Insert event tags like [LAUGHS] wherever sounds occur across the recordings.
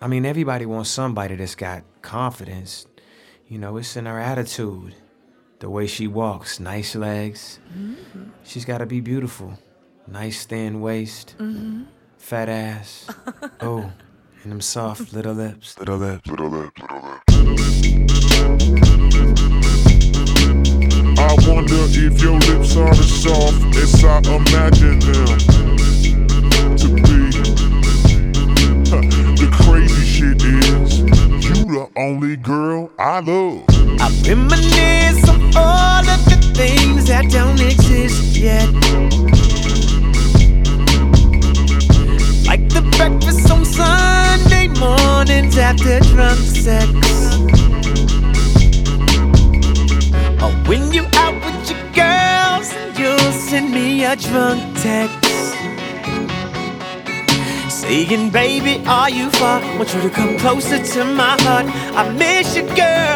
I mean, everybody wants somebody that's got confidence. You know, it's in her attitude, the way she walks, nice legs. Mm-hmm. She's got to be beautiful. Nice thin waist, mm-hmm. fat ass. [LAUGHS] oh, and them soft little lips. Little lips, little lips, little lips. I wonder if your lips are as soft as I imagine them only girl I love. I reminisce on all of the things that don't exist yet. Like the breakfast on Sunday mornings after drunk sex. Or when you out with your girls and you'll send me a drunk text. Saying, baby, are you far? Want you to come closer to my heart. I miss you, girl.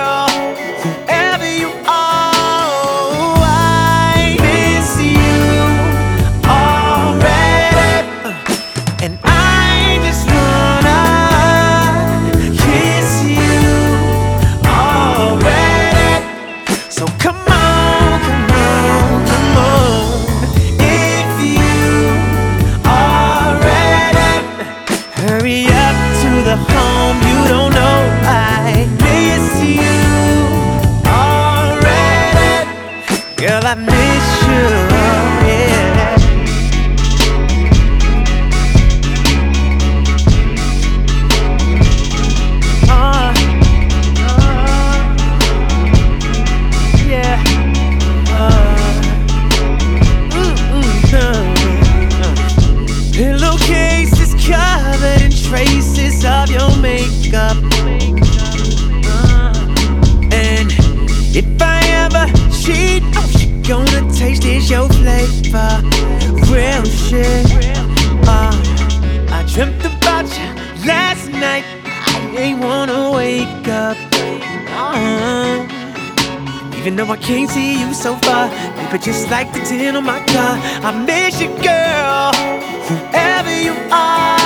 I miss you, yeah. Uh, uh, yeah. Uh, mm, mm, uh. Pillowcase is covered in traces of your makeup. Your flavor. Real shit. Uh, I dreamt about you last night. I ain't wanna wake up. Uh, even though I can't see you so far, baby, just like the tin on my car, I miss you, girl. Whoever you are,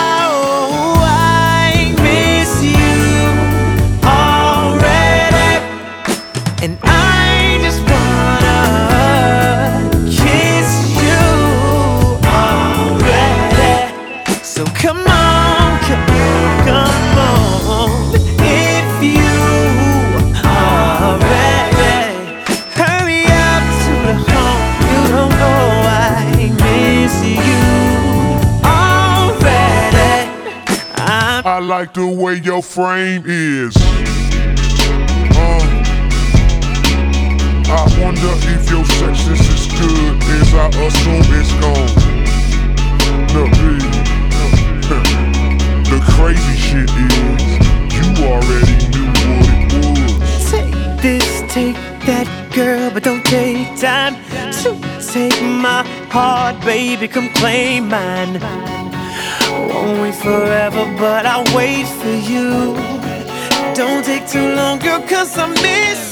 like the way your frame is. Uh, I wonder if your sex is as good as I assume it's gone. Look, baby, [LAUGHS] the crazy shit is you already knew what it was. Take this, take that, girl, but don't take time to take my heart, baby. Come claim mine. Won't wait forever, but I'll wait for you. Don't take too long, girl, cause I miss you.